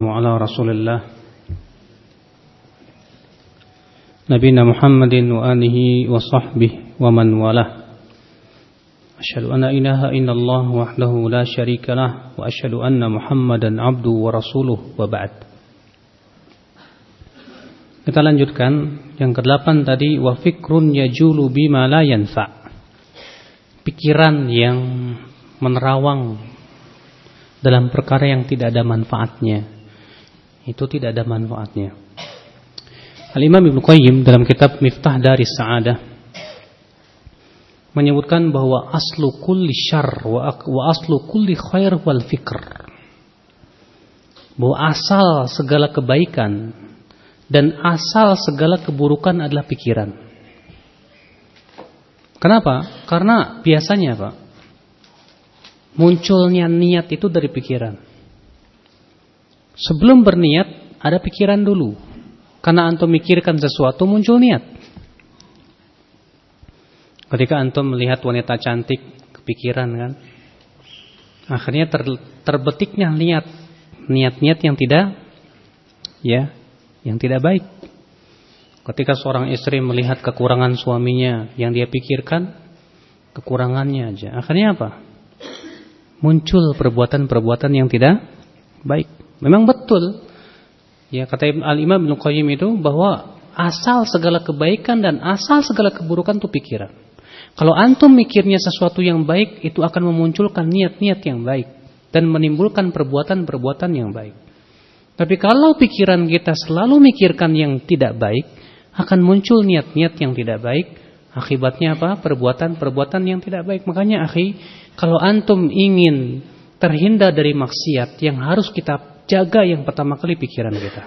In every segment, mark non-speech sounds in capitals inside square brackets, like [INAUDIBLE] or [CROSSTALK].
وعلى رسول الله نبينا محمد وآله وصحبه ومن والاه أشهد أن إله إلا الله وحده لا شريك له وأشهد أن محمدا عبده ورسوله وبعد Kita lanjutkan yang kedelapan tadi wa fikrun yajulu bima la yanfa. Pikiran yang menerawang dalam perkara yang tidak ada manfaatnya itu tidak ada manfaatnya. Al-Imam Ibnu Qayyim dalam kitab Miftah dari Sa'adah menyebutkan bahwa aslu kulli syar wa, aslu kulli khair wal fikr. Bahwa asal segala kebaikan dan asal segala keburukan adalah pikiran. Kenapa? Karena biasanya, Pak, munculnya niat itu dari pikiran. Sebelum berniat, ada pikiran dulu. Karena antum mikirkan sesuatu, muncul niat. Ketika antum melihat wanita cantik, kepikiran kan. Akhirnya ter, terbetiknya niat. Niat-niat yang tidak, ya, yang tidak baik. Ketika seorang istri melihat kekurangan suaminya, yang dia pikirkan, kekurangannya aja. Akhirnya apa? Muncul perbuatan-perbuatan yang tidak baik. Memang betul. Ya kata Al-Imam Ibnu Qayyim itu bahwa asal segala kebaikan dan asal segala keburukan itu pikiran. Kalau antum mikirnya sesuatu yang baik, itu akan memunculkan niat-niat yang baik dan menimbulkan perbuatan-perbuatan yang baik. Tapi kalau pikiran kita selalu mikirkan yang tidak baik, akan muncul niat-niat yang tidak baik. Akibatnya apa? Perbuatan-perbuatan yang tidak baik. Makanya akhi, kalau antum ingin terhindar dari maksiat yang harus kita jaga yang pertama kali pikiran kita.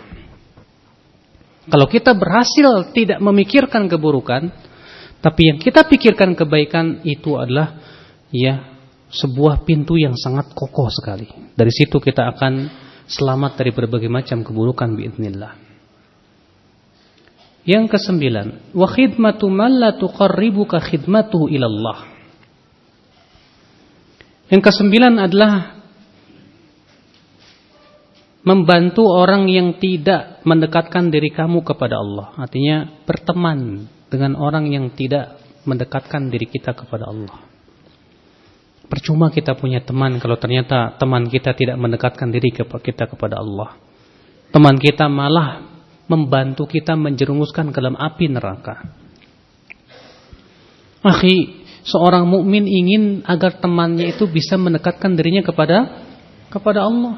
Kalau kita berhasil tidak memikirkan keburukan, tapi yang kita pikirkan kebaikan itu adalah ya sebuah pintu yang sangat kokoh sekali. Dari situ kita akan selamat dari berbagai macam keburukan biidznillah. Yang kesembilan, wa khidmatu man la tuqarribuka khidmatuhu ilallah. Yang kesembilan adalah membantu orang yang tidak mendekatkan diri kamu kepada Allah. Artinya berteman dengan orang yang tidak mendekatkan diri kita kepada Allah. Percuma kita punya teman kalau ternyata teman kita tidak mendekatkan diri kita kepada Allah. Teman kita malah membantu kita menjerumuskan ke dalam api neraka. Akhi, seorang mukmin ingin agar temannya itu bisa mendekatkan dirinya kepada kepada Allah.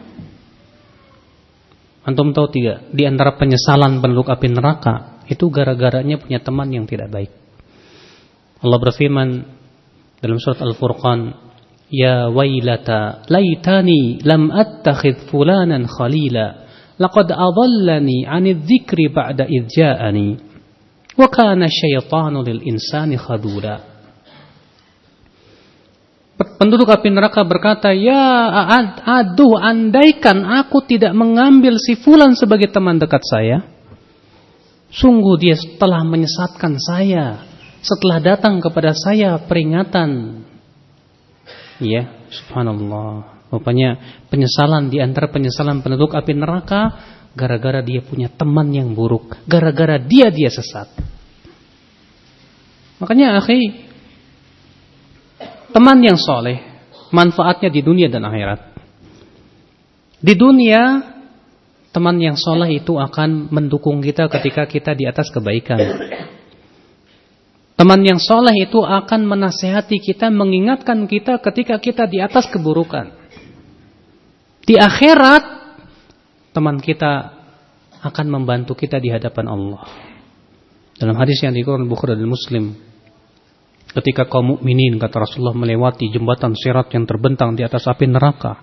Antum tahu tidak? Di antara penyesalan penduduk api neraka itu gara-garanya punya teman yang tidak baik. Allah berfirman dalam surat Al-Furqan, "Ya wailata, laitani lam attakhidh fulanan khalila, laqad adallani 'anil dzikri ba'da idh ja'ani, wa kana syaitanu lil insani khadula." Penduduk api neraka berkata, Ya aduh andaikan aku tidak mengambil si fulan sebagai teman dekat saya. Sungguh dia telah menyesatkan saya. Setelah datang kepada saya peringatan. Ya, subhanallah. Rupanya penyesalan di antara penyesalan penduduk api neraka. Gara-gara dia punya teman yang buruk. Gara-gara dia dia sesat. Makanya akhi, Teman yang soleh, manfaatnya di dunia dan akhirat. Di dunia, teman yang soleh itu akan mendukung kita ketika kita di atas kebaikan. Teman yang soleh itu akan menasehati kita, mengingatkan kita ketika kita di atas keburukan. Di akhirat, teman kita akan membantu kita di hadapan Allah. Dalam hadis yang dikeluarkan Bukhari dan Muslim, Ketika kaum mukminin kata Rasulullah melewati jembatan sirat yang terbentang di atas api neraka.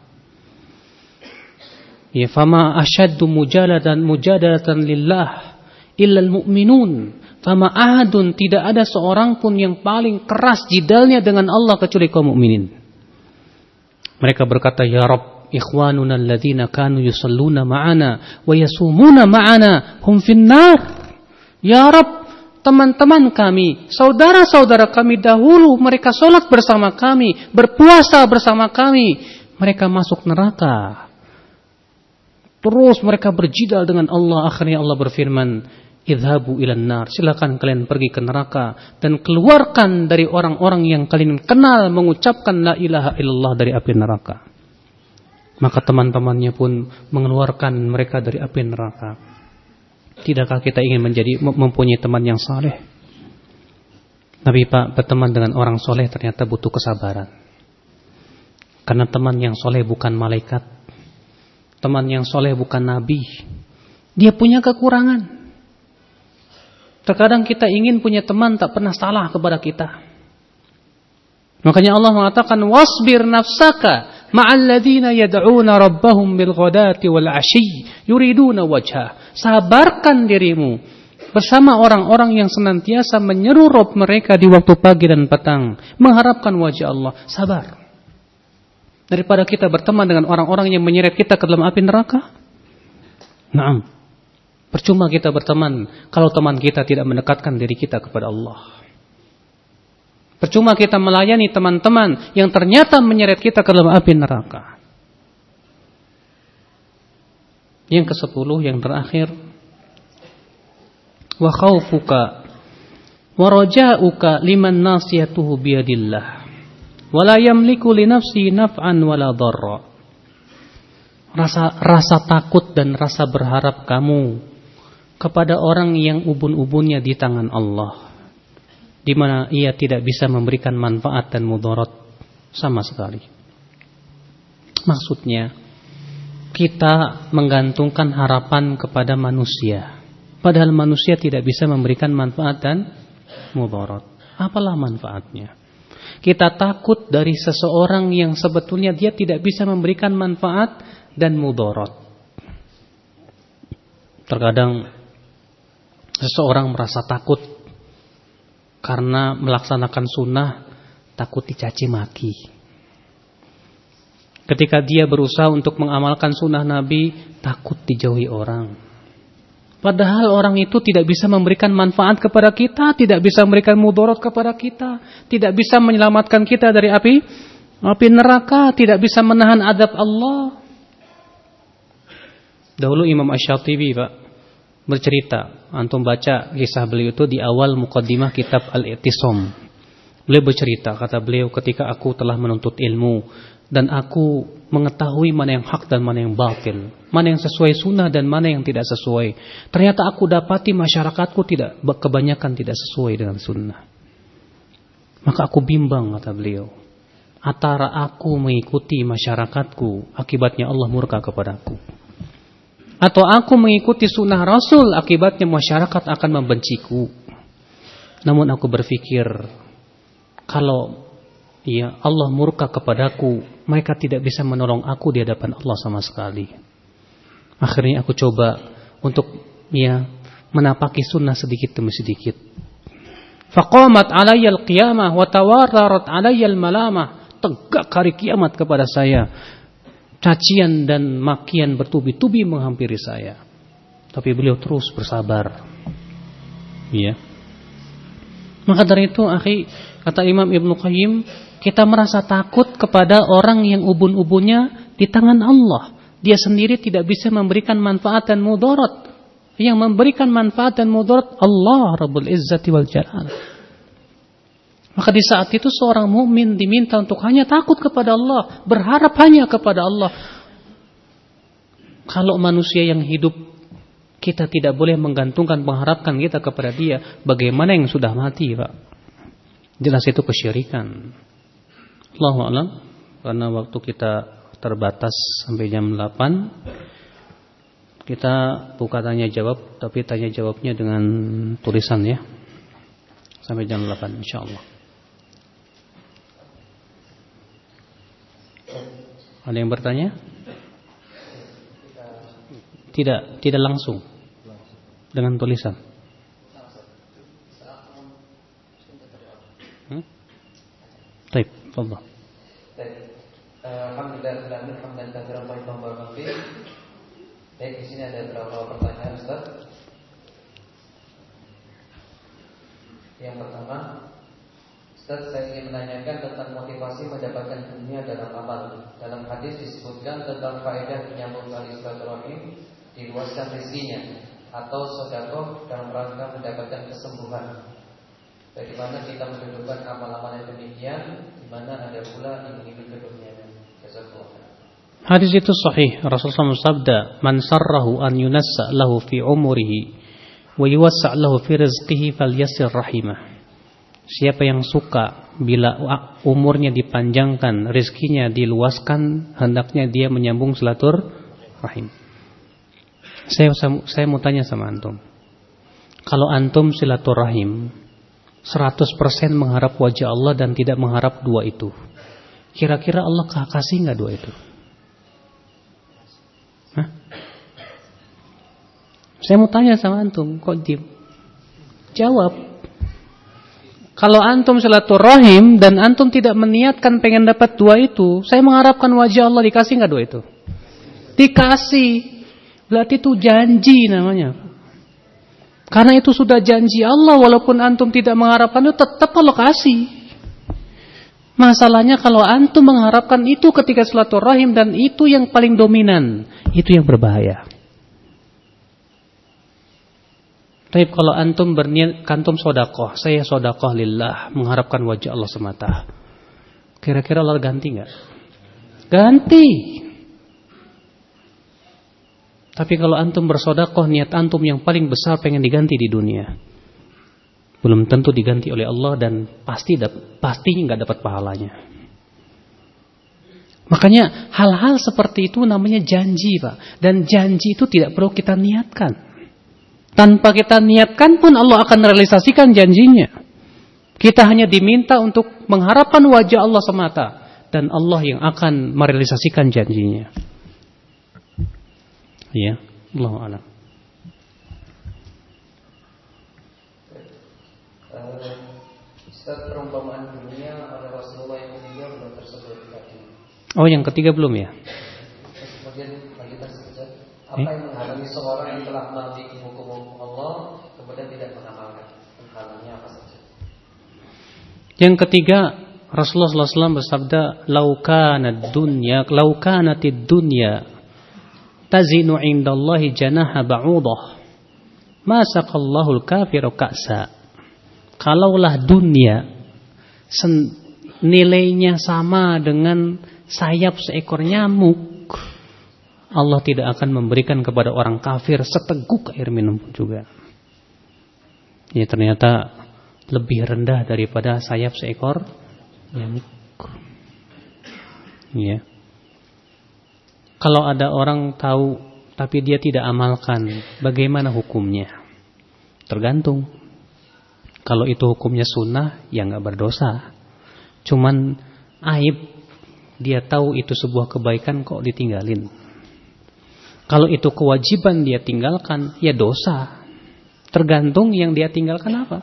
Ya fama asyaddu mujaladan mujadalatan lillah illa almu'minun. Fama ahadun tidak ada seorang pun yang paling keras jidalnya dengan Allah kecuali kaum mukminin. Mereka berkata, "Ya Rabb, ikhwanuna alladhina kanu yusalluna ma'ana wa yasumuna ma'ana hum finnar." Ya Rabb, teman-teman kami, saudara-saudara kami dahulu, mereka sholat bersama kami, berpuasa bersama kami, mereka masuk neraka. Terus mereka berjidal dengan Allah. Akhirnya Allah berfirman, Idhabu ilan nar. Silakan kalian pergi ke neraka dan keluarkan dari orang-orang yang kalian kenal mengucapkan la ilaha illallah dari api neraka. Maka teman-temannya pun mengeluarkan mereka dari api neraka. Tidakkah kita ingin menjadi mempunyai teman yang saleh? Tapi Pak, berteman dengan orang soleh ternyata butuh kesabaran. Karena teman yang soleh bukan malaikat. Teman yang soleh bukan nabi. Dia punya kekurangan. Terkadang kita ingin punya teman tak pernah salah kepada kita. Makanya Allah mengatakan wasbir nafsaka ma'al ladina yad'una rabbahum bil ghadati wal 'ashi yuriduna wajha. Sabarkan dirimu bersama orang-orang yang senantiasa menyeru Rabb mereka di waktu pagi dan petang, mengharapkan wajah Allah. Sabar. Daripada kita berteman dengan orang-orang yang menyeret kita ke dalam api neraka. Naam. Percuma kita berteman kalau teman kita tidak mendekatkan diri kita kepada Allah. Percuma kita melayani teman-teman yang ternyata menyeret kita ke dalam api neraka. Yang ke-10 yang terakhir wa khaufuka wa raja'uka liman nasiyatuhu biyadillah wa la yamliku li nafsi naf'an wala dharra. Rasa rasa takut dan rasa berharap kamu kepada orang yang ubun-ubunnya di tangan Allah di mana ia tidak bisa memberikan manfaat dan mudarat sama sekali. Maksudnya kita menggantungkan harapan kepada manusia padahal manusia tidak bisa memberikan manfaat dan mudarat. Apalah manfaatnya? Kita takut dari seseorang yang sebetulnya dia tidak bisa memberikan manfaat dan mudarat. Terkadang Seseorang merasa takut karena melaksanakan sunnah takut dicaci maki. Ketika dia berusaha untuk mengamalkan sunnah Nabi, takut dijauhi orang. Padahal orang itu tidak bisa memberikan manfaat kepada kita, tidak bisa memberikan mudorot kepada kita, tidak bisa menyelamatkan kita dari api api neraka, tidak bisa menahan adab Allah. Dahulu Imam Ash-Shatibi, Pak, bercerita. Antum baca kisah beliau itu di awal mukaddimah kitab Al-I'tisam. Beliau bercerita, kata beliau ketika aku telah menuntut ilmu dan aku mengetahui mana yang hak dan mana yang batil, mana yang sesuai sunnah dan mana yang tidak sesuai. Ternyata aku dapati masyarakatku tidak kebanyakan tidak sesuai dengan sunnah. Maka aku bimbang kata beliau. Antara aku mengikuti masyarakatku, akibatnya Allah murka kepadaku atau aku mengikuti sunnah Rasul akibatnya masyarakat akan membenciku. Namun aku berpikir kalau ya Allah murka kepadaku, mereka tidak bisa menolong aku di hadapan Allah sama sekali. Akhirnya aku coba untuk ya menapaki sunnah sedikit demi sedikit. Faqamat alayya al-qiyamah wa tawarrarat alayya al-malamah. Tegak hari kiamat kepada saya cacian dan makian bertubi-tubi menghampiri saya. Tapi beliau terus bersabar. Iya. Maka dari itu, akhi, kata Imam Ibnu Qayyim, kita merasa takut kepada orang yang ubun-ubunnya di tangan Allah. Dia sendiri tidak bisa memberikan manfaat dan mudarat. Yang memberikan manfaat dan mudarat Allah Rabbul Izzati wal Jalal. Maka di saat itu seorang mukmin diminta untuk hanya takut kepada Allah, berharap hanya kepada Allah. Kalau manusia yang hidup kita tidak boleh menggantungkan mengharapkan kita kepada dia, bagaimana yang sudah mati, Pak? Jelas itu kesyirikan. Allahu a'lam karena waktu kita terbatas sampai jam 8. Kita buka tanya jawab, tapi tanya jawabnya dengan tulisan ya. Sampai jam 8 insyaallah. Ada yang bertanya? Tidak, tidak langsung. Dengan tulisan. Hmm? Baik, Allah. Baik, di sini ada beberapa pertanyaan Ustaz. Yang pertama, Ustaz, saya ingin menanyakan tentang motivasi mendapatkan dunia dalam amal. Dalam hadis disebutkan tentang faedah menyambung tali silaturahim, diluaskan rezekinya, atau sodakoh dalam rangka mendapatkan kesembuhan. Bagaimana kita mendudukkan amal-amal yang demikian, Hadis itu sahih. Rasulullah sabda, "Man sarrahu an yunassa lahu fi umurihi wa yuwassa' lahu fi rizqihi rahimah." Siapa yang suka bila umurnya dipanjangkan, rezekinya diluaskan, hendaknya dia menyambung selatur rahim. Saya, saya mau tanya sama antum. Kalau antum silaturahim 100% mengharap wajah Allah dan tidak mengharap dua itu. Kira-kira Allah kasih nggak dua itu? Hah? Saya mau tanya sama antum, kok diem? Jawab. Kalau antum silaturahim dan antum tidak meniatkan pengen dapat dua itu, saya mengharapkan wajah Allah dikasih nggak dua itu? Dikasih. Berarti itu janji namanya. Karena itu sudah janji Allah walaupun antum tidak mengharapkan itu tetap Allah kasih. Masalahnya kalau antum mengharapkan itu ketika silaturahim dan itu yang paling dominan, itu yang berbahaya. Tapi kalau antum berniat kantum sodakoh, saya sodakoh lillah, mengharapkan wajah Allah semata. Kira-kira Allah ganti nggak? Ganti. Tapi kalau antum bersodakoh, niat antum yang paling besar pengen diganti di dunia. Belum tentu diganti oleh Allah dan pasti pastinya nggak dapat pahalanya. Makanya hal-hal seperti itu namanya janji, Pak. Dan janji itu tidak perlu kita niatkan. Tanpa kita niatkan pun Allah akan realisasikan janjinya. Kita hanya diminta untuk mengharapkan wajah Allah semata. Dan Allah yang akan merealisasikan janjinya. Ya, Allah alam. perumpamaan dunia oleh Rasulullah yang ketiga belum tersebut tadi. Oh, yang ketiga belum ya? Kemudian lanjutan saja. Apa eh? yang menghalangi seorang yang telah mati Allah kemudian tidak mengamalkan halnya apa saja. Yang ketiga Rasulullah SAW bersabda, "Laukana dunya, laukanatid dunya tazinu indallahi janaha ba'udah, ma saqallahu al-kafiru ka'sa." Kalaulah dunia nilainya sama dengan sayap seekor nyamuk, Allah tidak akan memberikan kepada orang kafir seteguk air minum juga. Ya ternyata lebih rendah daripada sayap seekor nyamuk. Ya. Kalau ada orang tahu tapi dia tidak amalkan, bagaimana hukumnya? Tergantung. Kalau itu hukumnya sunnah, ya nggak berdosa. Cuman aib dia tahu itu sebuah kebaikan kok ditinggalin. Kalau itu kewajiban dia tinggalkan, ya dosa. Tergantung yang dia tinggalkan apa.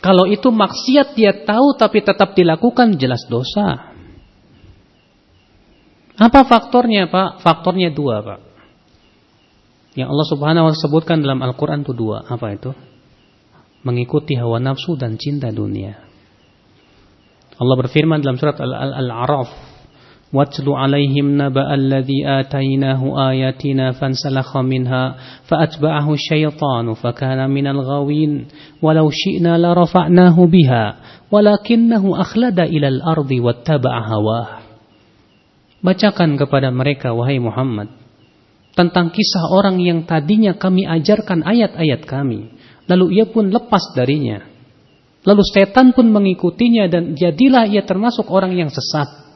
Kalau itu maksiat dia tahu tapi tetap dilakukan, jelas dosa. Apa faktornya Pak? Faktornya dua Pak. Yang Allah subhanahu wa ta'ala sebutkan dalam Al-Quran itu dua. Apa itu? Mengikuti hawa nafsu dan cinta dunia. Allah berfirman dalam surat Al-A'raf واتل عليهم نبأ الذي آتيناه آياتنا فانسلخ منها فأتبعه الشيطان فكان من الغاوين ولو شئنا لرفعناه بها ولكنه أخلد إلى الأرض واتبع هواه Bacakan kepada mereka wahai Muhammad tentang kisah orang yang tadinya kami ajarkan ayat-ayat kami lalu ia pun lepas darinya lalu setan pun mengikutinya dan jadilah ia termasuk orang yang sesat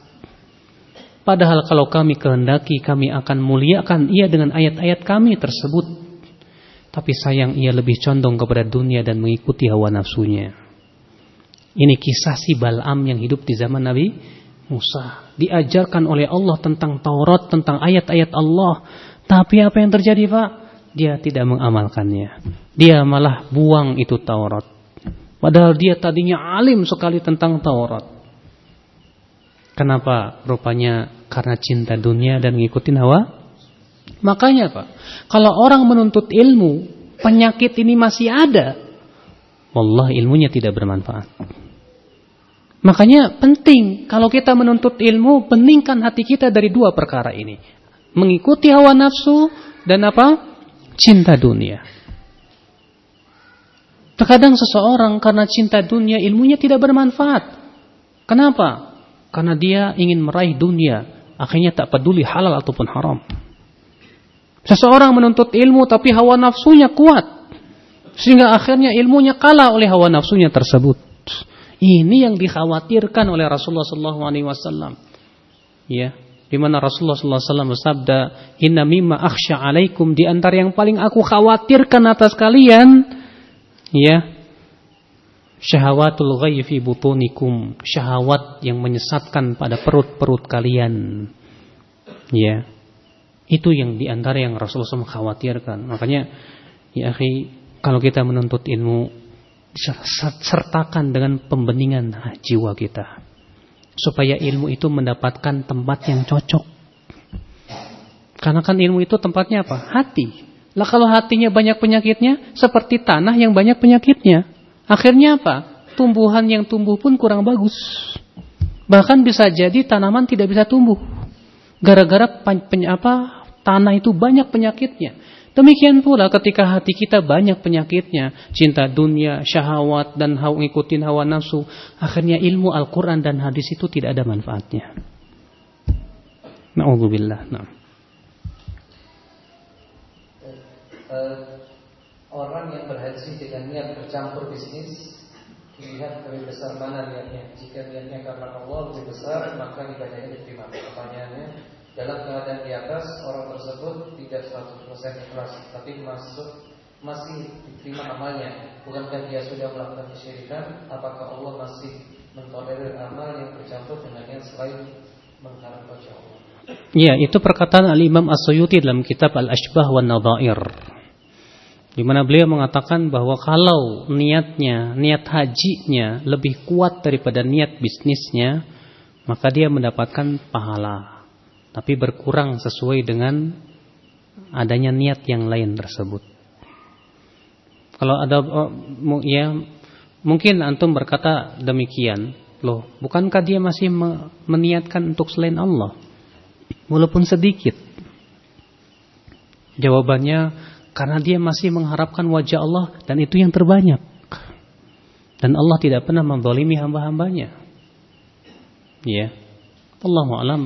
Padahal kalau kami kehendaki kami akan muliakan ia dengan ayat-ayat kami tersebut. Tapi sayang ia lebih condong kepada dunia dan mengikuti hawa nafsunya. Ini kisah si Bal'am yang hidup di zaman Nabi Musa. Diajarkan oleh Allah tentang Taurat, tentang ayat-ayat Allah. Tapi apa yang terjadi Pak? Dia tidak mengamalkannya. Dia malah buang itu Taurat. Padahal dia tadinya alim sekali tentang Taurat. Kenapa? Rupanya karena cinta dunia dan ngikutin hawa. Makanya Pak, kalau orang menuntut ilmu, penyakit ini masih ada. Wallah ilmunya tidak bermanfaat. Makanya penting kalau kita menuntut ilmu, beningkan hati kita dari dua perkara ini. Mengikuti hawa nafsu dan apa? Cinta dunia. Terkadang seseorang karena cinta dunia ilmunya tidak bermanfaat. Kenapa? Karena dia ingin meraih dunia, akhirnya tak peduli halal ataupun haram. Seseorang menuntut ilmu tapi hawa nafsunya kuat. Sehingga akhirnya ilmunya kalah oleh hawa nafsunya tersebut. Ini yang dikhawatirkan oleh Rasulullah SAW. Ya, di mana Rasulullah SAW bersabda, Inna mimma akhsha alaikum di antara yang paling aku khawatirkan atas kalian, ya, syahawatul ghayyi fi butunikum, syahwat yang menyesatkan pada perut-perut kalian. Ya. Itu yang di antara yang Rasulullah SAW khawatirkan. Makanya ya akhi, kalau kita menuntut ilmu sertakan dengan pembeningan jiwa kita. Supaya ilmu itu mendapatkan tempat yang cocok. Karena kan ilmu itu tempatnya apa? hati. Lah kalau hatinya banyak penyakitnya seperti tanah yang banyak penyakitnya akhirnya apa? tumbuhan yang tumbuh pun kurang bagus. Bahkan bisa jadi tanaman tidak bisa tumbuh. Gara-gara apa? Tanah itu banyak penyakitnya Demikian pula ketika hati kita banyak penyakitnya, cinta dunia, syahwat dan hawa ngikutin hawa nafsu, akhirnya ilmu Al-Qur'an dan hadis itu tidak ada manfaatnya. Nauzubillah. Nah. orang yang berhaji dengan niat bercampur bisnis dilihat lebih besar mana niatnya. Jika niatnya karena Allah lebih besar, maka ibadahnya diterima. Pertanyaannya, dalam keadaan di atas orang tersebut tidak 100% ikhlas tapi masuk masih diterima amalnya. Bukankah dia sudah melakukan kesyirikan? Apakah Allah masih mentolerir amal yang bercampur dengan yang selain mengharap wajah Allah? Ya, itu perkataan Al-Imam As-Suyuti dalam kitab Al-Ashbah wa Nadhair. Di mana beliau mengatakan bahwa kalau niatnya, niat hajinya lebih kuat daripada niat bisnisnya, maka dia mendapatkan pahala tapi berkurang sesuai dengan adanya niat yang lain tersebut. Kalau ada oh, ya mungkin antum berkata demikian, loh, bukankah dia masih meniatkan untuk selain Allah? Walaupun sedikit. Jawabannya karena dia masih mengharapkan wajah Allah dan itu yang terbanyak. Dan Allah tidak pernah mendolimi hamba-hambanya. Ya. Allah alam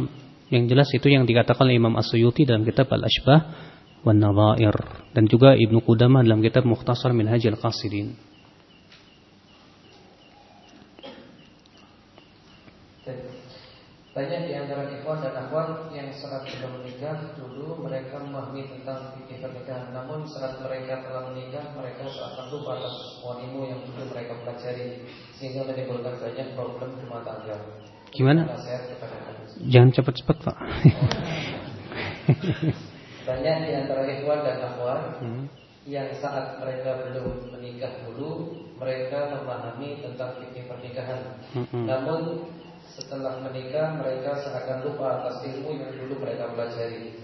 yang jelas itu yang dikatakan oleh Imam As-Suyuti dalam kitab Al-Ashbah wan Nadhair dan juga Ibnu Qudamah dalam kitab Mukhtasar Minhajul Qasidin. Banyak di antara ikhwan dan akhwat yang saat belum menikah dulu mereka memahami tentang fikih pernikahan. Namun saat mereka telah menikah mereka seakan lupa atas semua ilmu yang dulu mereka pelajari sehingga menimbulkan banyak problem rumah tangga. Gimana? Jangan cepat-cepat Pak. [LAUGHS] Banyak di antara ikhwan dan akhwat hmm. yang saat mereka belum menikah dulu mereka memahami tentang fikih pernikahan. Hmm. Namun setelah menikah mereka seakan lupa atas ilmu yang dulu mereka pelajari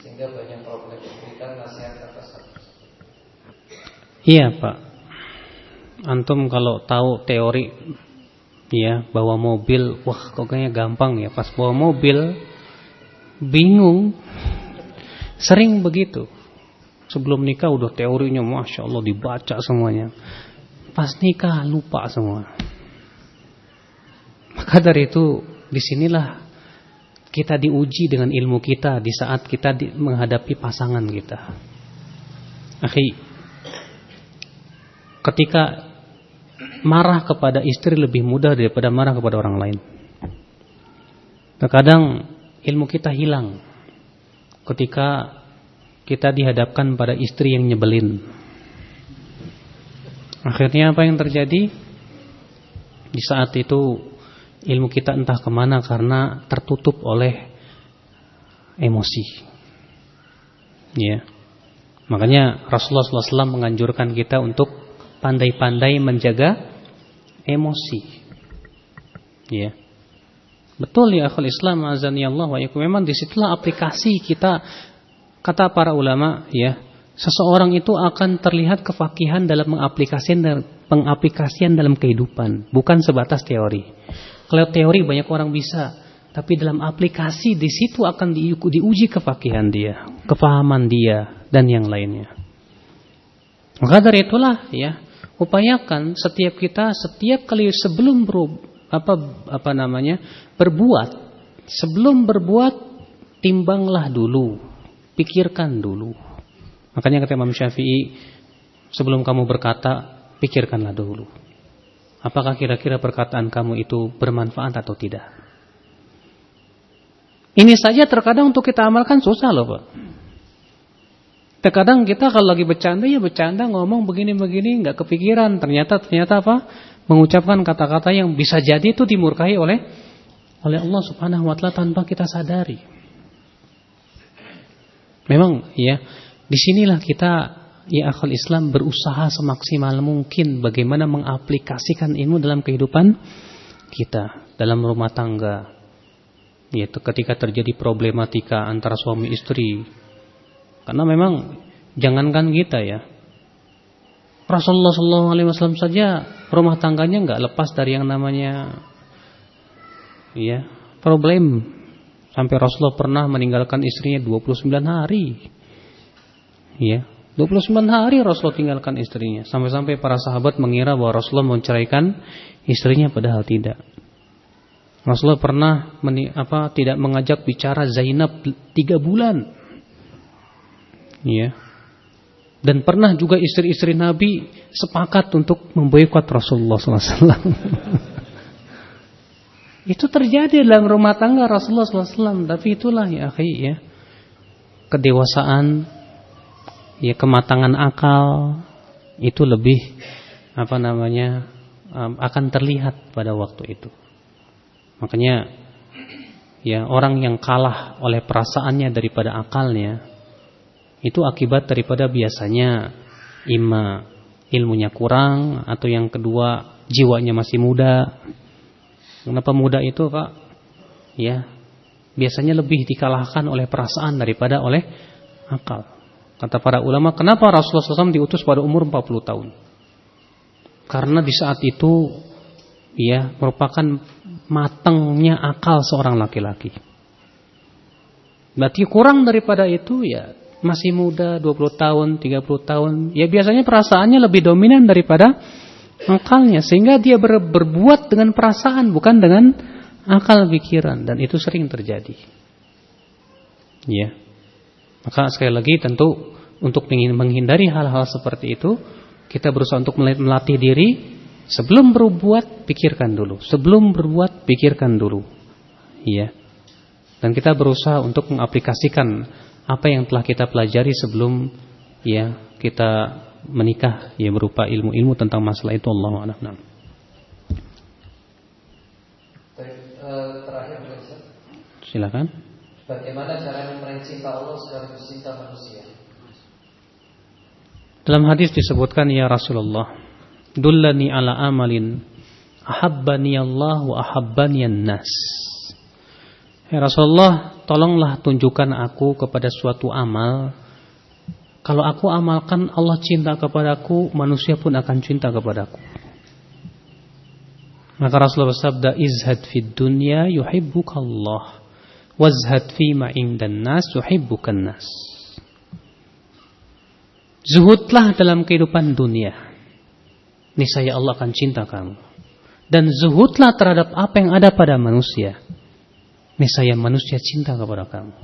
sehingga banyak problem berikan nasihat atas Iya Pak Antum kalau tahu teori ya bawa mobil. Wah kok kayaknya gampang ya. Pas bawa mobil bingung. Sering begitu. Sebelum nikah udah teorinya masya Allah dibaca semuanya. Pas nikah lupa semua. Maka dari itu di sinilah kita diuji dengan ilmu kita di saat kita di, menghadapi pasangan kita. Akhi ketika marah kepada istri lebih mudah daripada marah kepada orang lain. Terkadang ilmu kita hilang ketika kita dihadapkan pada istri yang nyebelin. Akhirnya apa yang terjadi? Di saat itu ilmu kita entah ke mana karena tertutup oleh emosi. Ya. Makanya Rasulullah SAW menganjurkan kita untuk pandai-pandai menjaga emosi. Ya. Betul ya akhul Islam azani Allah wa yakum. Memang di situlah aplikasi kita kata para ulama ya. Seseorang itu akan terlihat kefakihan dalam mengaplikasikan pengaplikasian dalam kehidupan, bukan sebatas teori. Kalau teori banyak orang bisa, tapi dalam aplikasi di situ akan di, diuji kepakihan dia, kefahaman dia dan yang lainnya. Maka dari itulah ya, upayakan setiap kita setiap kali sebelum ber, apa apa namanya berbuat, sebelum berbuat timbanglah dulu, pikirkan dulu. Makanya kata Imam Syafi'i, sebelum kamu berkata, pikirkanlah dulu. Apakah kira-kira perkataan kamu itu bermanfaat atau tidak? Ini saja terkadang untuk kita amalkan susah loh Pak. Terkadang kita kalau lagi bercanda ya bercanda ngomong begini-begini nggak kepikiran. Ternyata ternyata apa? Mengucapkan kata-kata yang bisa jadi itu dimurkahi oleh oleh Allah Subhanahu wa taala tanpa kita sadari. Memang ya di sinilah kita ya akal Islam berusaha semaksimal mungkin bagaimana mengaplikasikan ilmu dalam kehidupan kita dalam rumah tangga. Yaitu ketika terjadi problematika antara suami istri karena memang jangankan kita ya Rasulullah SAW saja rumah tangganya nggak lepas dari yang namanya ya problem sampai Rasulullah pernah meninggalkan istrinya 29 hari ya 29 hari Rasulullah tinggalkan istrinya. Sampai-sampai para sahabat mengira bahwa Rasulullah menceraikan istrinya padahal tidak. Rasulullah pernah apa, tidak mengajak bicara Zainab tiga bulan. Ya. Dan pernah juga istri-istri Nabi sepakat untuk memboikot Rasulullah SAW. [LAUGHS] itu terjadi dalam rumah tangga Rasulullah SAW. Tapi itulah ya, ya kedewasaan ya kematangan akal itu lebih apa namanya akan terlihat pada waktu itu. Makanya ya orang yang kalah oleh perasaannya daripada akalnya itu akibat daripada biasanya ima ilmunya kurang atau yang kedua jiwanya masih muda. Kenapa muda itu, Pak? Ya, biasanya lebih dikalahkan oleh perasaan daripada oleh akal. Kata para ulama, kenapa Rasulullah SAW diutus pada umur 40 tahun? Karena di saat itu ya merupakan matangnya akal seorang laki-laki. Berarti kurang daripada itu ya masih muda 20 tahun, 30 tahun. Ya biasanya perasaannya lebih dominan daripada akalnya sehingga dia ber, berbuat dengan perasaan bukan dengan akal pikiran dan itu sering terjadi. Ya. Maka sekali lagi tentu untuk menghindari hal-hal seperti itu, kita berusaha untuk melatih diri sebelum berbuat pikirkan dulu. Sebelum berbuat pikirkan dulu. Iya. Dan kita berusaha untuk mengaplikasikan apa yang telah kita pelajari sebelum ya kita menikah ya berupa ilmu-ilmu tentang masalah itu Allah a'lam. Eh, terakhir Silakan. Bagaimana cara memperoleh cinta Allah sekaligus cinta manusia? Dalam hadis disebutkan ya Rasulullah, dullani ala amalin ahabbani Allah wa ahabbani nas. Ya Rasulullah, tolonglah tunjukkan aku kepada suatu amal. Kalau aku amalkan Allah cinta kepadaku, manusia pun akan cinta kepadaku. Maka Rasulullah bersabda, "Izhad fid dunya yuhibbukallah." Wazhad fima indan nas yuhibbukan nas. Zuhudlah dalam kehidupan dunia. Niscaya Allah akan cinta kamu. Dan zuhudlah terhadap apa yang ada pada manusia. Niscaya manusia cinta kepada kamu.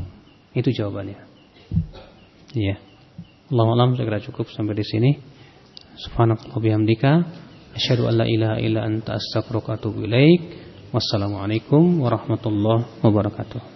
Itu jawabannya. Iya. Allah alam segera cukup sampai di sini. Subhanakallah bihamdika. Asyhadu an la ilaha illa anta astaghfiruka wa atubu ilaik. Wassalamualaikum warahmatullahi wabarakatuh.